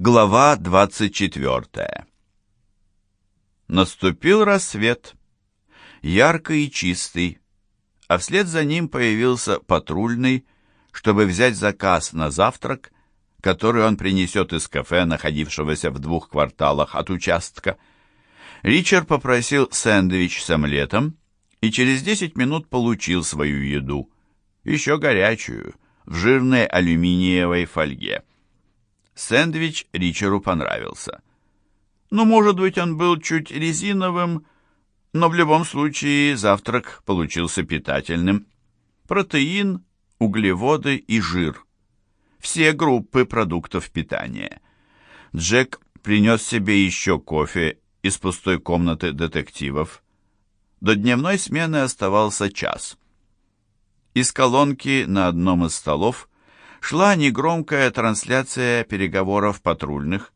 Глава 24. Наступил рассвет, яркий и чистый, а вслед за ним появился патрульный, чтобы взять заказ на завтрак, который он принесет из кафе, находившегося в двух кварталах от участка. Ричард попросил сэндвич с омлетом и через 10 минут получил свою еду, еще горячую, в жирной алюминиевой фольге. Сэндвич Ричеру понравился. Ну, может быть, он был чуть резиновым, но в любом случае завтрак получился питательным. Протеин, углеводы и жир. Все группы продуктов питания. Джек принес себе еще кофе из пустой комнаты детективов. До дневной смены оставался час. Из колонки на одном из столов шла негромкая трансляция переговоров патрульных.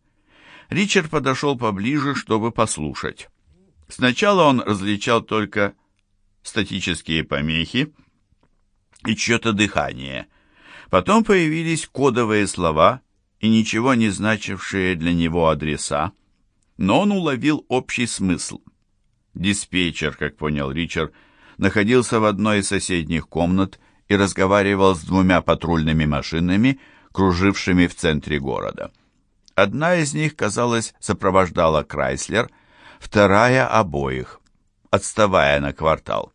Ричард подошел поближе, чтобы послушать. Сначала он различал только статические помехи и чье-то дыхание. Потом появились кодовые слова и ничего не значившие для него адреса, но он уловил общий смысл. Диспетчер, как понял Ричард, находился в одной из соседних комнат и разговаривал с двумя патрульными машинами, кружившими в центре города. Одна из них, казалось, сопровождала Крайслер, вторая — обоих, отставая на квартал.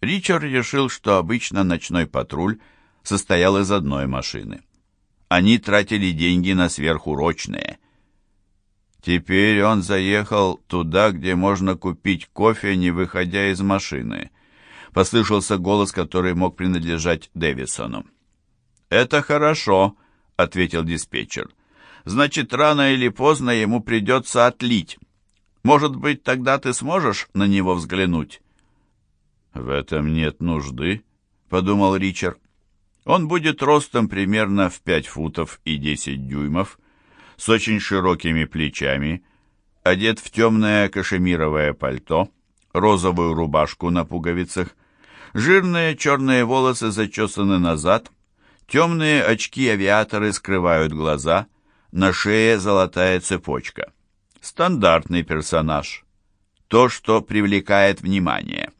Ричард решил, что обычно ночной патруль состоял из одной машины. Они тратили деньги на сверхурочные. Теперь он заехал туда, где можно купить кофе, не выходя из машины — послышался голос, который мог принадлежать Дэвисону. «Это хорошо», — ответил диспетчер. «Значит, рано или поздно ему придется отлить. Может быть, тогда ты сможешь на него взглянуть?» «В этом нет нужды», — подумал Ричард. «Он будет ростом примерно в пять футов и десять дюймов, с очень широкими плечами, одет в темное кашемировое пальто, розовую рубашку на пуговицах, Жирные черные волосы зачесаны назад, темные очки-авиаторы скрывают глаза, на шее золотая цепочка. Стандартный персонаж. То, что привлекает внимание.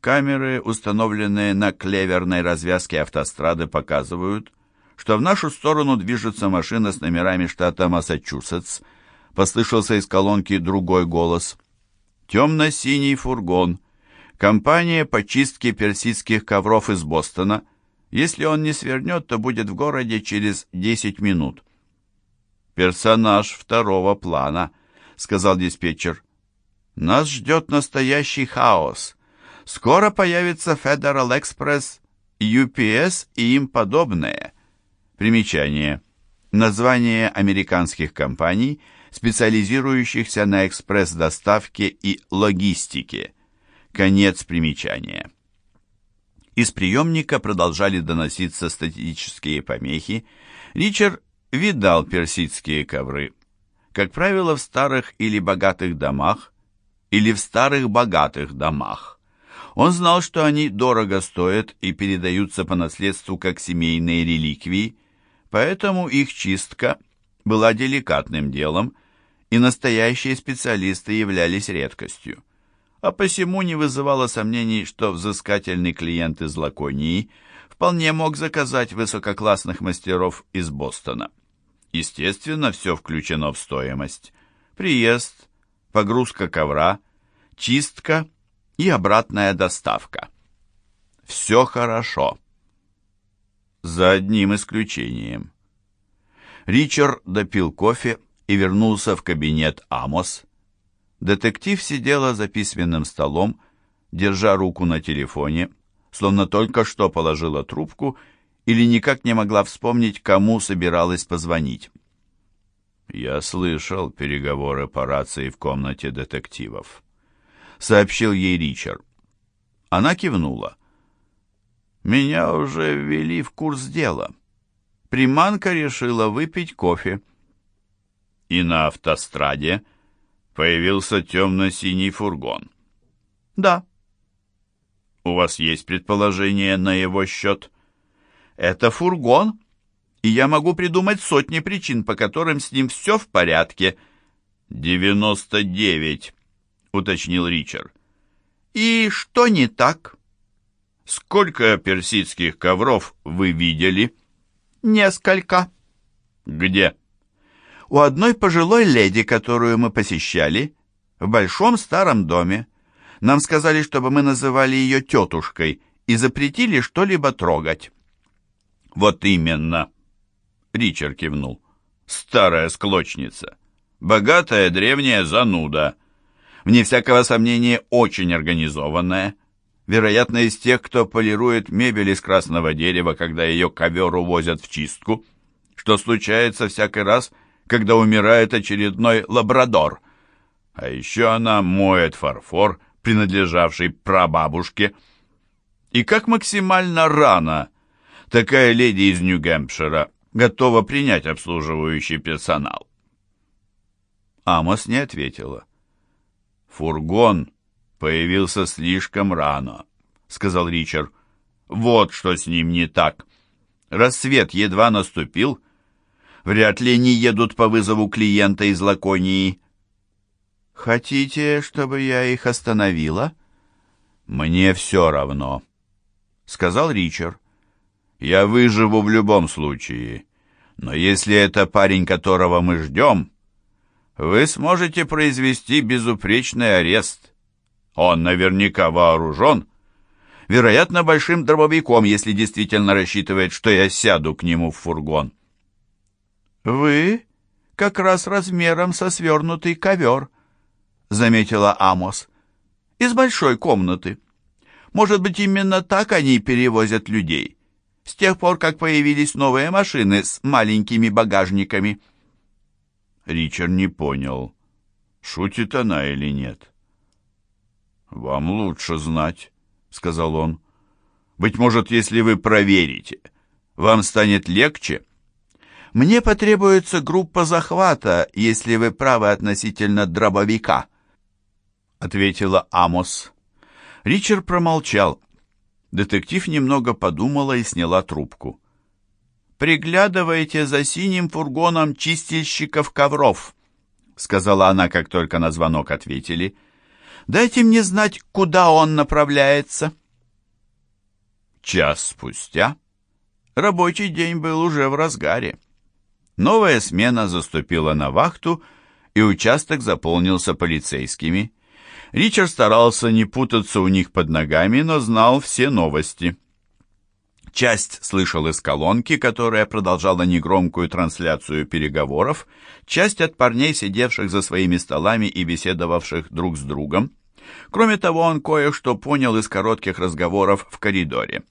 Камеры, установленные на клеверной развязке автострады, показывают, что в нашу сторону движется машина с номерами штата Массачусетс. Послышался из колонки другой голос. Темно-синий фургон — Компания по чистке персидских ковров из Бостона. Если он не свернет, то будет в городе через 10 минут. «Персонаж второго плана», — сказал диспетчер. «Нас ждет настоящий хаос. Скоро появится Federal Express, UPS и им подобное». Примечание. Название американских компаний, специализирующихся на экспресс-доставке и логистике – Конец примечания. Из приемника продолжали доноситься статические помехи. Ричард видал персидские ковры. Как правило, в старых или богатых домах, или в старых богатых домах. Он знал, что они дорого стоят и передаются по наследству как семейные реликвии, поэтому их чистка была деликатным делом, и настоящие специалисты являлись редкостью а посему не вызывало сомнений, что взыскательный клиент из Лаконии вполне мог заказать высококлассных мастеров из Бостона. Естественно, все включено в стоимость. Приезд, погрузка ковра, чистка и обратная доставка. Все хорошо. За одним исключением. Ричард допил кофе и вернулся в кабинет Амос, Детектив сидела за письменным столом, держа руку на телефоне, словно только что положила трубку или никак не могла вспомнить, кому собиралась позвонить. «Я слышал переговоры по рации в комнате детективов», — сообщил ей Ричард. Она кивнула. «Меня уже ввели в курс дела. Приманка решила выпить кофе». «И на автостраде?» Появился темно-синий фургон. Да. У вас есть предположение на его счет? Это фургон. и я могу придумать сотни причин, по которым с ним все в порядке». «Девяносто девять», — уточнил Ричард. «И что не так?» «Сколько персидских ковров вы видели?» «Несколько». «Где?» «У одной пожилой леди, которую мы посещали, в большом старом доме. Нам сказали, чтобы мы называли ее тетушкой, и запретили что-либо трогать». «Вот именно!» Ричард кивнул. «Старая склочница. Богатая древняя зануда. Вне всякого сомнения, очень организованная. Вероятно, из тех, кто полирует мебель из красного дерева, когда ее ковер увозят в чистку, что случается всякий раз, когда умирает очередной лабрадор. А еще она моет фарфор, принадлежавший прабабушке. И как максимально рано такая леди из Нью-Гэмпшира готова принять обслуживающий персонал? Амос не ответила. Фургон появился слишком рано, сказал Ричард. Вот что с ним не так. Рассвет едва наступил. Вряд ли они едут по вызову клиента из Лаконии. Хотите, чтобы я их остановила? Мне все равно, сказал Ричард. Я выживу в любом случае. Но если это парень, которого мы ждем, вы сможете произвести безупречный арест. Он наверняка вооружен. Вероятно, большим дробовиком, если действительно рассчитывает, что я сяду к нему в фургон. «Вы как раз размером со свернутый ковер», — заметила Амос. «Из большой комнаты. Может быть, именно так они перевозят людей, с тех пор, как появились новые машины с маленькими багажниками». Ричард не понял, шутит она или нет. «Вам лучше знать», — сказал он. «Быть может, если вы проверите, вам станет легче?» «Мне потребуется группа захвата, если вы правы относительно дробовика», — ответила Амос. Ричард промолчал. Детектив немного подумала и сняла трубку. «Приглядывайте за синим фургоном чистильщиков ковров», — сказала она, как только на звонок ответили. — Дайте мне знать, куда он направляется». Час спустя рабочий день был уже в разгаре. Новая смена заступила на вахту, и участок заполнился полицейскими. Ричард старался не путаться у них под ногами, но знал все новости. Часть слышал из колонки, которая продолжала негромкую трансляцию переговоров, часть от парней, сидевших за своими столами и беседовавших друг с другом. Кроме того, он кое-что понял из коротких разговоров в коридоре.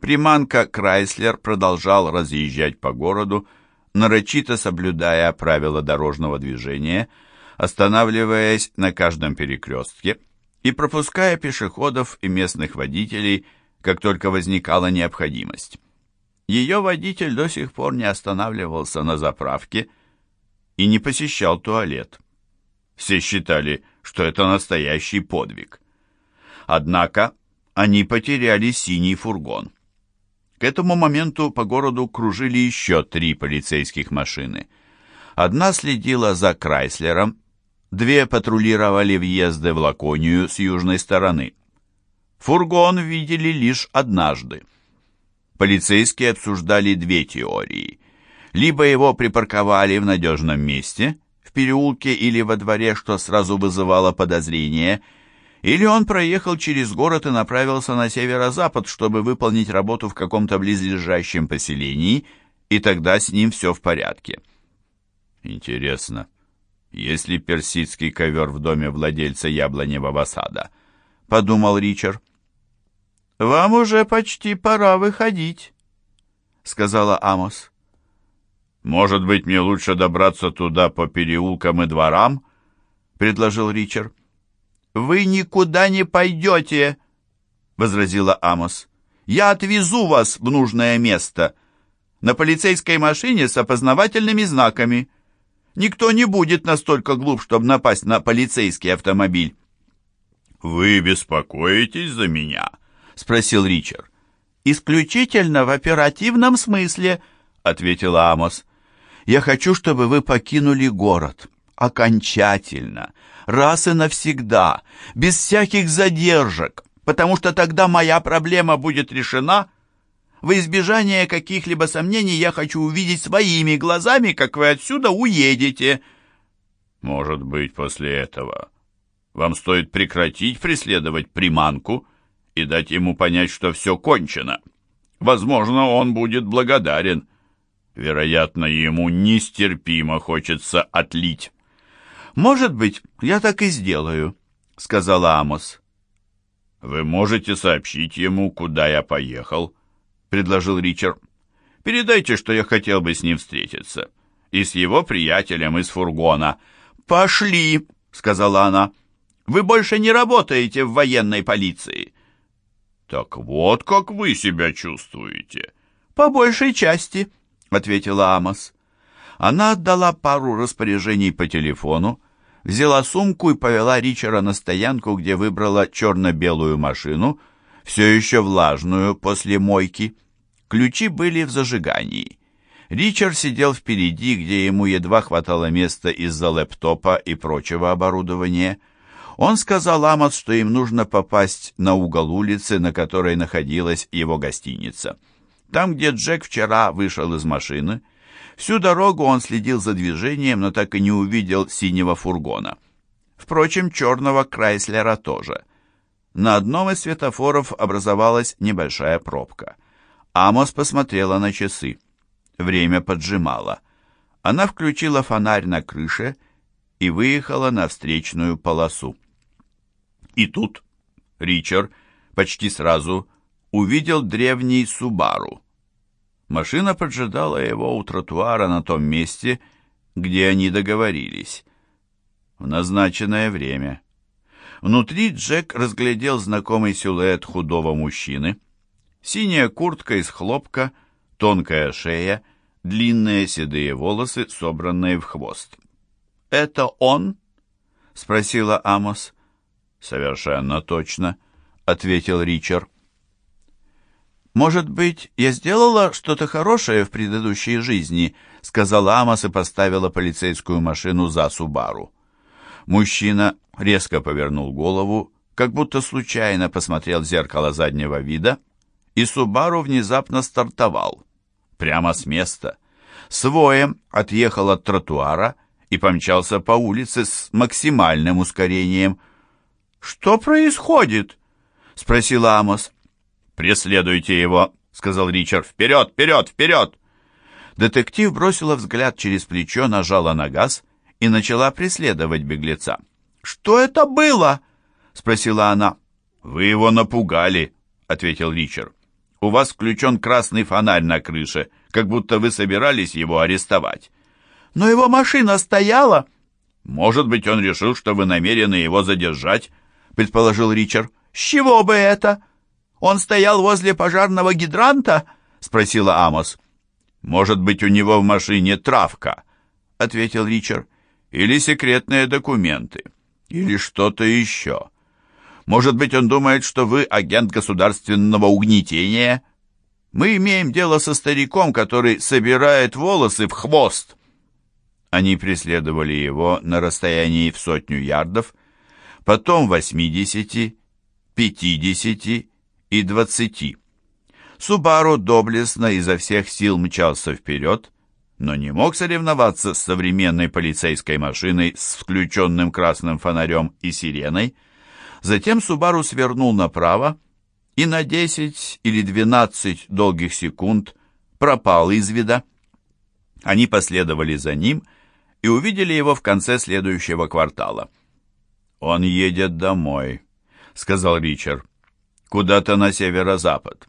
Приманка Крайслер продолжал разъезжать по городу, нарочито соблюдая правила дорожного движения, останавливаясь на каждом перекрестке и пропуская пешеходов и местных водителей, как только возникала необходимость. Ее водитель до сих пор не останавливался на заправке и не посещал туалет. Все считали, что это настоящий подвиг. Однако они потеряли синий фургон. К этому моменту по городу кружили еще три полицейских машины. Одна следила за Крайслером, две патрулировали въезды в Лаконию с южной стороны. Фургон видели лишь однажды. Полицейские обсуждали две теории. Либо его припарковали в надежном месте, в переулке или во дворе, что сразу вызывало подозрение, или он проехал через город и направился на северо-запад, чтобы выполнить работу в каком-то близлежащем поселении, и тогда с ним все в порядке. Интересно, есть ли персидский ковер в доме владельца яблоневого сада? Подумал Ричард. «Вам уже почти пора выходить», — сказала Амос. «Может быть, мне лучше добраться туда по переулкам и дворам?» — предложил Ричард. «Вы никуда не пойдете», — возразила Амос. «Я отвезу вас в нужное место. На полицейской машине с опознавательными знаками. Никто не будет настолько глуп, чтобы напасть на полицейский автомобиль». «Вы беспокоитесь за меня?» — спросил Ричард. «Исключительно в оперативном смысле», ответила Амос. «Я хочу, чтобы вы покинули город. Окончательно. Раз и навсегда. Без всяких задержек. Потому что тогда моя проблема будет решена. В избежание каких-либо сомнений я хочу увидеть своими глазами, как вы отсюда уедете». «Может быть, после этого вам стоит прекратить преследовать приманку и дать ему понять, что все кончено. Возможно, он будет благодарен». Вероятно, ему нестерпимо хочется отлить. «Может быть, я так и сделаю», — сказала Амос. «Вы можете сообщить ему, куда я поехал», — предложил Ричард. «Передайте, что я хотел бы с ним встретиться. И с его приятелем из фургона». «Пошли», — сказала она. «Вы больше не работаете в военной полиции». «Так вот как вы себя чувствуете». «По большей части», — ответила Амос. Она отдала пару распоряжений по телефону, взяла сумку и повела Ричера на стоянку, где выбрала черно-белую машину, все еще влажную после мойки. Ключи были в зажигании. Ричард сидел впереди, где ему едва хватало места из-за лэптопа и прочего оборудования. Он сказал Амос, что им нужно попасть на угол улицы, на которой находилась его гостиница. Там, где Джек вчера вышел из машины, всю дорогу он следил за движением, но так и не увидел синего фургона. Впрочем, черного Крайслера тоже. На одном из светофоров образовалась небольшая пробка. Амос посмотрела на часы. Время поджимало. Она включила фонарь на крыше и выехала на встречную полосу. И тут Ричард почти сразу увидел древний Субару. Машина поджидала его у тротуара на том месте, где они договорились. В назначенное время. Внутри Джек разглядел знакомый силуэт худого мужчины. Синяя куртка из хлопка, тонкая шея, длинные седые волосы, собранные в хвост. «Это он?» — спросила Амос. «Совершенно точно», — ответил Ричард. «Может быть, я сделала что-то хорошее в предыдущей жизни», сказала Амос и поставила полицейскую машину за Субару. Мужчина резко повернул голову, как будто случайно посмотрел в зеркало заднего вида, и Субару внезапно стартовал. Прямо с места. Своем отъехал от тротуара и помчался по улице с максимальным ускорением. «Что происходит?» — спросила Амос. «Преследуйте его», — сказал Ричард. «Вперед, вперед, вперед!» Детектив бросила взгляд через плечо, нажала на газ и начала преследовать беглеца. «Что это было?» — спросила она. «Вы его напугали», — ответил Ричард. «У вас включен красный фонарь на крыше, как будто вы собирались его арестовать». «Но его машина стояла». «Может быть, он решил, что вы намерены его задержать», — предположил Ричард. «С чего бы это?» Он стоял возле пожарного гидранта?» — спросила Амос. «Может быть, у него в машине травка?» — ответил Ричард. «Или секретные документы, или что-то еще. Может быть, он думает, что вы агент государственного угнетения? Мы имеем дело со стариком, который собирает волосы в хвост». Они преследовали его на расстоянии в сотню ярдов, потом восьмидесяти, пятидесяти и двадцати. Субару доблестно изо всех сил мчался вперед, но не мог соревноваться с современной полицейской машиной с включенным красным фонарем и сиреной. Затем Субару свернул направо и на 10 или 12 долгих секунд пропал из вида. Они последовали за ним и увидели его в конце следующего квартала. «Он едет домой», — сказал Ричард куда-то на северо-запад.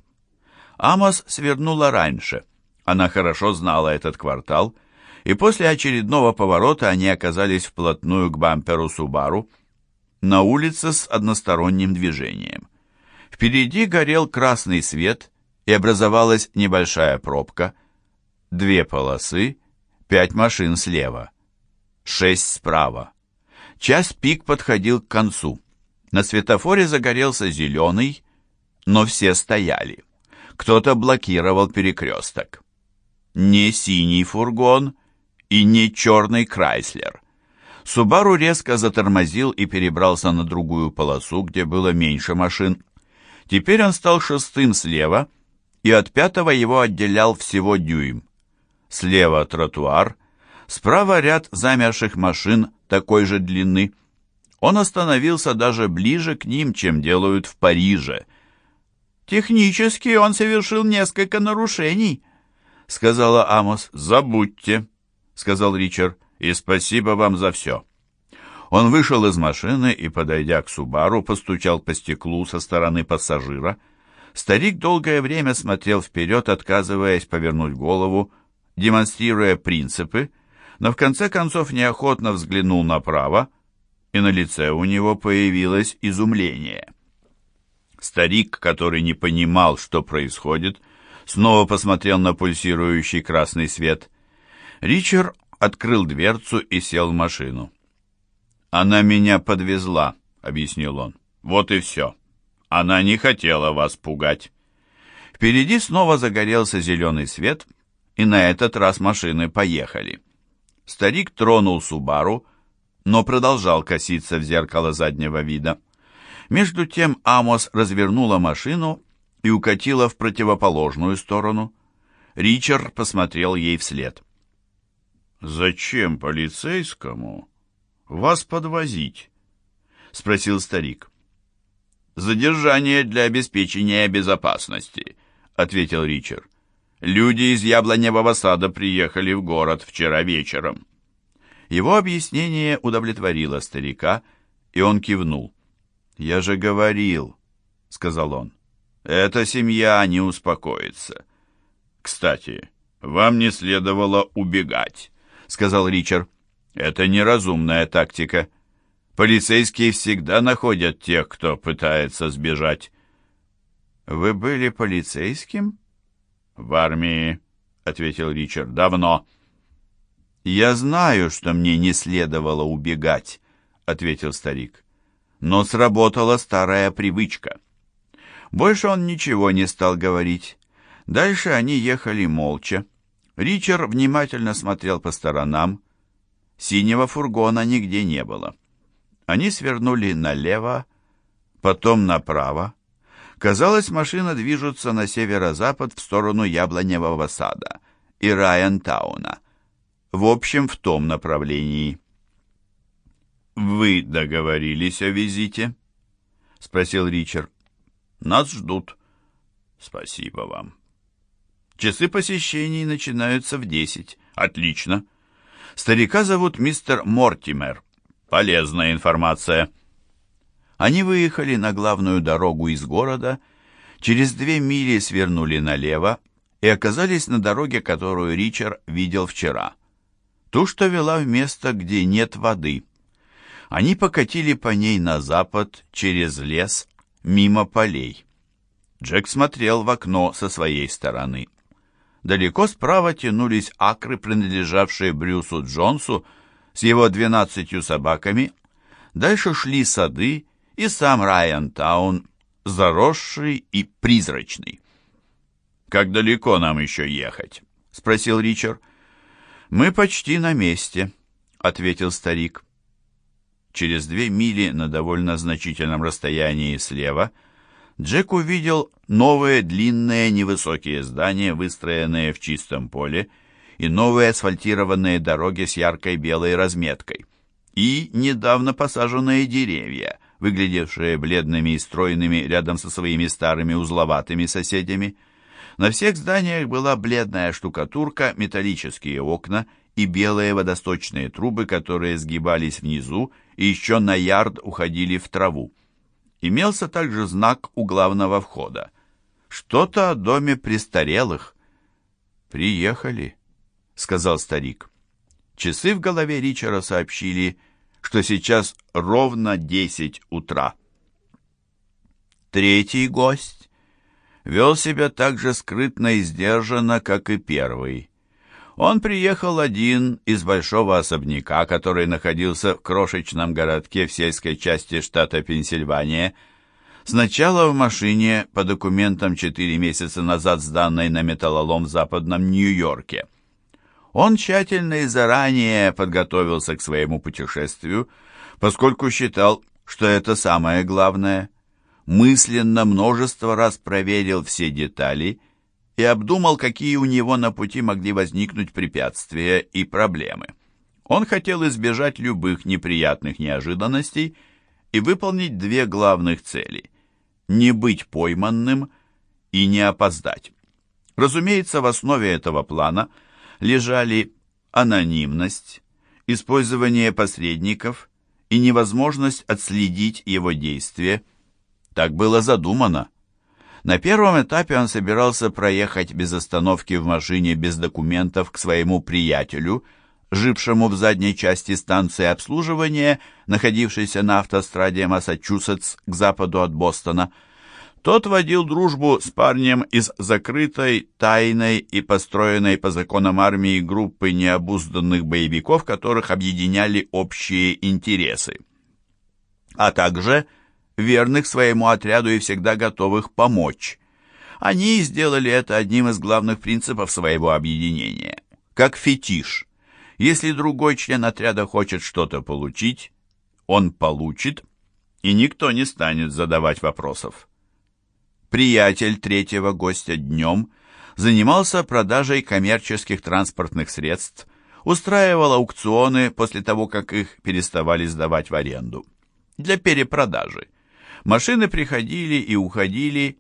Амос свернула раньше. Она хорошо знала этот квартал, и после очередного поворота они оказались вплотную к бамперу Субару на улице с односторонним движением. Впереди горел красный свет, и образовалась небольшая пробка. Две полосы, пять машин слева, шесть справа. Час пик подходил к концу. На светофоре загорелся зеленый, но все стояли. Кто-то блокировал перекресток. не синий фургон и не черный Крайслер. Субару резко затормозил и перебрался на другую полосу, где было меньше машин. Теперь он стал шестым слева, и от пятого его отделял всего дюйм. Слева тротуар, справа ряд замерших машин такой же длины. Он остановился даже ближе к ним, чем делают в Париже. «Технически он совершил несколько нарушений», — сказала Амос. «Забудьте», — сказал Ричард, — «и спасибо вам за все». Он вышел из машины и, подойдя к Субару, постучал по стеклу со стороны пассажира. Старик долгое время смотрел вперед, отказываясь повернуть голову, демонстрируя принципы, но в конце концов неохотно взглянул направо, и на лице у него появилось изумление. Старик, который не понимал, что происходит, снова посмотрел на пульсирующий красный свет. Ричард открыл дверцу и сел в машину. «Она меня подвезла», — объяснил он. «Вот и все. Она не хотела вас пугать». Впереди снова загорелся зеленый свет, и на этот раз машины поехали. Старик тронул Субару, но продолжал коситься в зеркало заднего вида. Между тем Амос развернула машину и укатила в противоположную сторону. Ричард посмотрел ей вслед. «Зачем полицейскому вас подвозить?» — спросил старик. «Задержание для обеспечения безопасности», — ответил Ричард. «Люди из Яблоневого сада приехали в город вчера вечером». Его объяснение удовлетворило старика, и он кивнул. «Я же говорил», — сказал он, — «эта семья не успокоится». «Кстати, вам не следовало убегать», — сказал Ричард. «Это неразумная тактика. Полицейские всегда находят тех, кто пытается сбежать». «Вы были полицейским?» «В армии», — ответил Ричард, — «давно». «Я знаю, что мне не следовало убегать», — ответил старик но сработала старая привычка. Больше он ничего не стал говорить. Дальше они ехали молча. Ричард внимательно смотрел по сторонам. Синего фургона нигде не было. Они свернули налево, потом направо. Казалось, машина движется на северо-запад в сторону Яблоневого сада и Райантауна. В общем, в том направлении. «Вы договорились о визите?» — спросил Ричард. «Нас ждут». «Спасибо вам». «Часы посещений начинаются в десять. Отлично. Старика зовут мистер Мортимер. Полезная информация». Они выехали на главную дорогу из города, через две мили свернули налево и оказались на дороге, которую Ричард видел вчера. Ту, что вела в место, где нет воды — они покатили по ней на запад, через лес, мимо полей. Джек смотрел в окно со своей стороны. Далеко справа тянулись акры, принадлежавшие Брюсу Джонсу с его двенадцатью собаками. Дальше шли сады и сам Райан Таун, заросший и призрачный. «Как далеко нам еще ехать?» — спросил Ричард. «Мы почти на месте», — ответил старик. Через две мили на довольно значительном расстоянии слева Джек увидел новые длинные невысокие здания, выстроенные в чистом поле, и новые асфальтированные дороги с яркой белой разметкой, и недавно посаженные деревья, выглядевшие бледными и стройными рядом со своими старыми узловатыми соседями. На всех зданиях была бледная штукатурка, металлические окна и белые водосточные трубы, которые сгибались внизу и еще на ярд уходили в траву. Имелся также знак у главного входа. Что-то о доме престарелых. «Приехали», — сказал старик. Часы в голове Ричера сообщили, что сейчас ровно десять утра. Третий гость вел себя так же скрытно и сдержанно, как и первый. Он приехал один из большого особняка, который находился в крошечном городке в сельской части штата Пенсильвания. Сначала в машине по документам 4 месяца назад сданной на металлолом в западном Нью-Йорке. Он тщательно и заранее подготовился к своему путешествию, поскольку считал, что это самое главное. Мысленно множество раз проверил все детали и обдумал, какие у него на пути могли возникнуть препятствия и проблемы. Он хотел избежать любых неприятных неожиданностей и выполнить две главных цели – не быть пойманным и не опоздать. Разумеется, в основе этого плана лежали анонимность, использование посредников и невозможность отследить его действия. Так было задумано. На первом этапе он собирался проехать без остановки в машине без документов к своему приятелю, жившему в задней части станции обслуживания, находившейся на автостраде Массачусетс к западу от Бостона. Тот водил дружбу с парнем из закрытой, тайной и построенной по законам армии группы необузданных боевиков, которых объединяли общие интересы. А также верных своему отряду и всегда готовых помочь. Они сделали это одним из главных принципов своего объединения. Как фетиш. Если другой член отряда хочет что-то получить, он получит, и никто не станет задавать вопросов. Приятель третьего гостя днем занимался продажей коммерческих транспортных средств, устраивал аукционы после того, как их переставали сдавать в аренду. Для перепродажи. Машины приходили и уходили,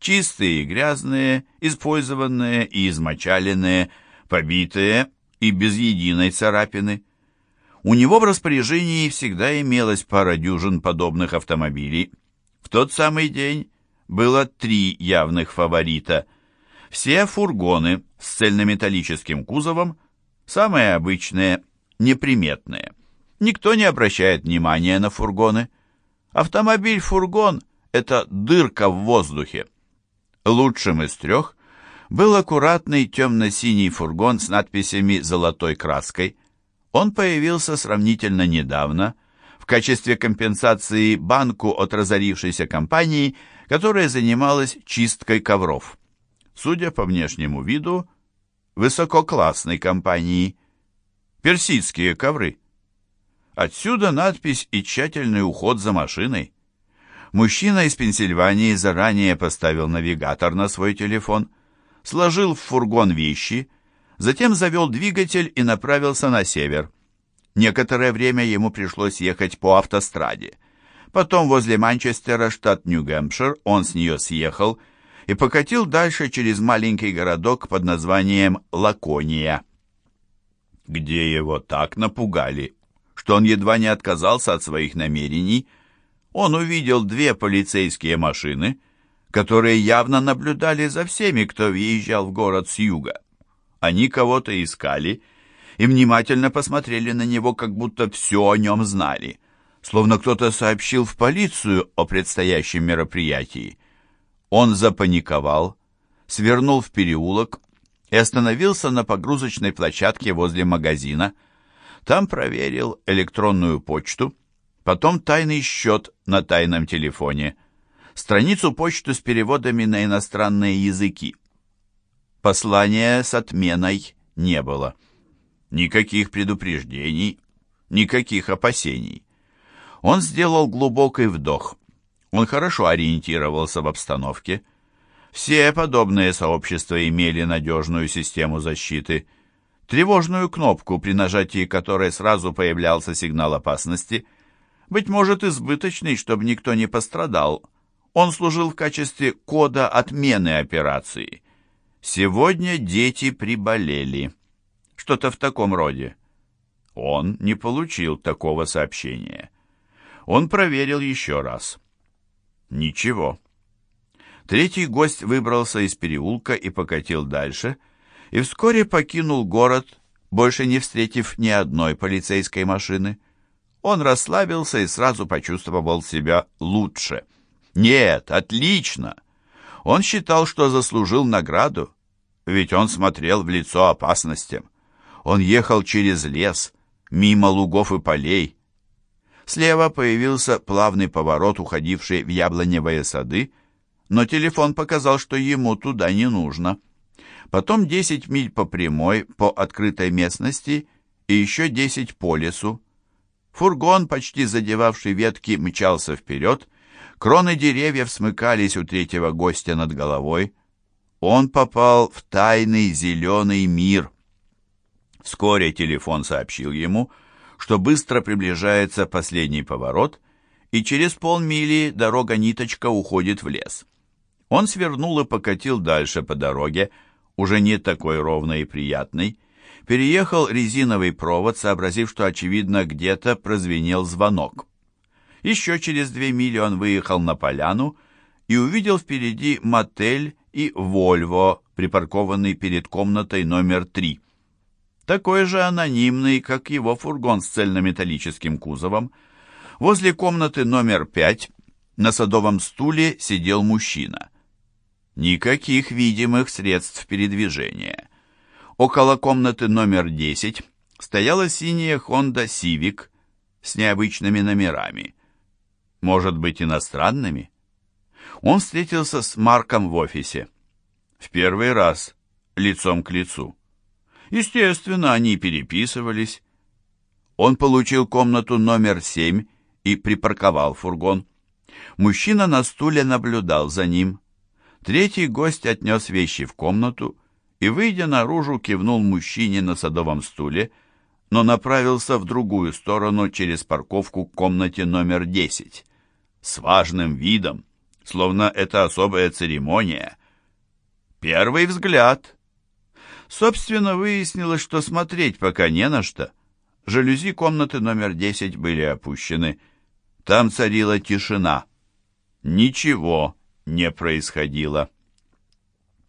чистые и грязные, использованные и измочаленные, побитые и без единой царапины. У него в распоряжении всегда имелась пара дюжин подобных автомобилей. В тот самый день было три явных фаворита. Все фургоны с цельнометаллическим кузовом, самые обычные, неприметные. Никто не обращает внимания на фургоны. Автомобиль-фургон – это дырка в воздухе. Лучшим из трех был аккуратный темно-синий фургон с надписями золотой краской. Он появился сравнительно недавно в качестве компенсации банку от разорившейся компании, которая занималась чисткой ковров. Судя по внешнему виду, высококлассной компании. Персидские ковры – Отсюда надпись и тщательный уход за машиной. Мужчина из Пенсильвании заранее поставил навигатор на свой телефон, сложил в фургон вещи, затем завел двигатель и направился на север. Некоторое время ему пришлось ехать по автостраде. Потом возле Манчестера, штат Нью-Гэмпшир, он с нее съехал и покатил дальше через маленький городок под названием Лакония. Где его так напугали что он едва не отказался от своих намерений, он увидел две полицейские машины, которые явно наблюдали за всеми, кто въезжал в город с юга. Они кого-то искали и внимательно посмотрели на него, как будто все о нем знали, словно кто-то сообщил в полицию о предстоящем мероприятии. Он запаниковал, свернул в переулок и остановился на погрузочной площадке возле магазина – там проверил электронную почту, потом тайный счет на тайном телефоне, страницу почты с переводами на иностранные языки. Послания с отменой не было. Никаких предупреждений, никаких опасений. Он сделал глубокий вдох. Он хорошо ориентировался в обстановке. Все подобные сообщества имели надежную систему защиты – тревожную кнопку, при нажатии которой сразу появлялся сигнал опасности, быть может, избыточный, чтобы никто не пострадал. Он служил в качестве кода отмены операции. «Сегодня дети приболели». Что-то в таком роде. Он не получил такого сообщения. Он проверил еще раз. Ничего. Третий гость выбрался из переулка и покатил дальше — и вскоре покинул город, больше не встретив ни одной полицейской машины. Он расслабился и сразу почувствовал себя лучше. Нет, отлично! Он считал, что заслужил награду, ведь он смотрел в лицо опасностям. Он ехал через лес, мимо лугов и полей. Слева появился плавный поворот, уходивший в яблоневые сады, но телефон показал, что ему туда не нужно. Потом 10 миль по прямой, по открытой местности и еще 10 по лесу. Фургон, почти задевавший ветки, мчался вперед, кроны деревьев смыкались у третьего гостя над головой. Он попал в тайный зеленый мир. Вскоре телефон сообщил ему, что быстро приближается последний поворот, и через полмили дорога-ниточка уходит в лес. Он свернул и покатил дальше по дороге, уже не такой ровной и приятной, переехал резиновый провод, сообразив, что, очевидно, где-то прозвенел звонок. Еще через две мили он выехал на поляну и увидел впереди мотель и «Вольво», припаркованный перед комнатой номер три. Такой же анонимный, как его фургон с цельнометаллическим кузовом. Возле комнаты номер пять на садовом стуле сидел мужчина. Никаких видимых средств передвижения. Около комнаты номер 10 стояла синяя Honda Civic с необычными номерами. Может быть, иностранными? Он встретился с Марком в офисе. В первый раз, лицом к лицу. Естественно, они переписывались. Он получил комнату номер 7 и припарковал фургон. Мужчина на стуле наблюдал за ним. Третий гость отнес вещи в комнату и, выйдя наружу, кивнул мужчине на садовом стуле, но направился в другую сторону через парковку к комнате номер 10. С важным видом, словно это особая церемония. Первый взгляд. Собственно, выяснилось, что смотреть пока не на что. Жалюзи комнаты номер 10 были опущены. Там царила тишина. Ничего не происходило.